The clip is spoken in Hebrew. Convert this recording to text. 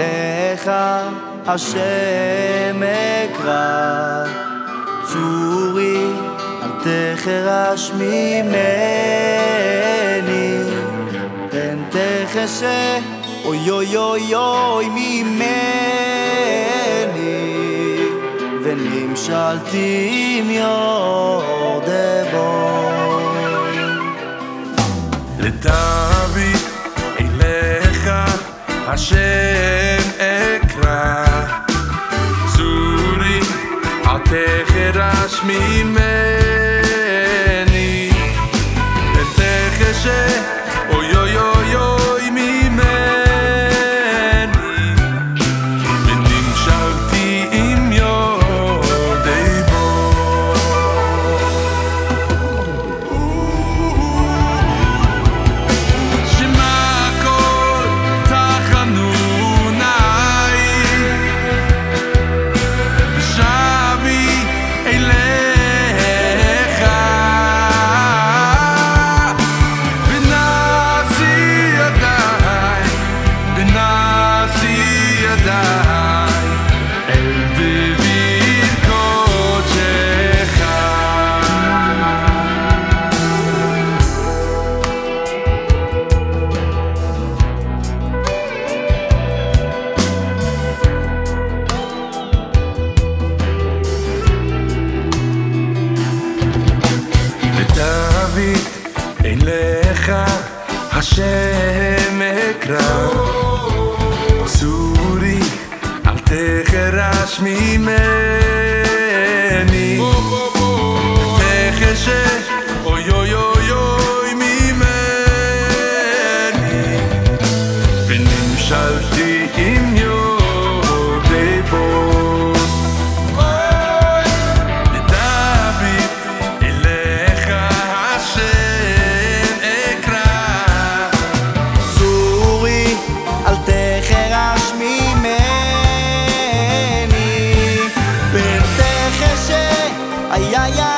אליך השם אקרא. צורי אל תחרש ממני. פן תחשה אוי אוי אוי אוי ממני. ונמשלתי עם יורדבו לדוד אליך השם me אליך השם אקרא. צורי אל תחרש ממני. תחשה אוי אוי אוי אוי ממני. ונמשלתי ay, ay, ay.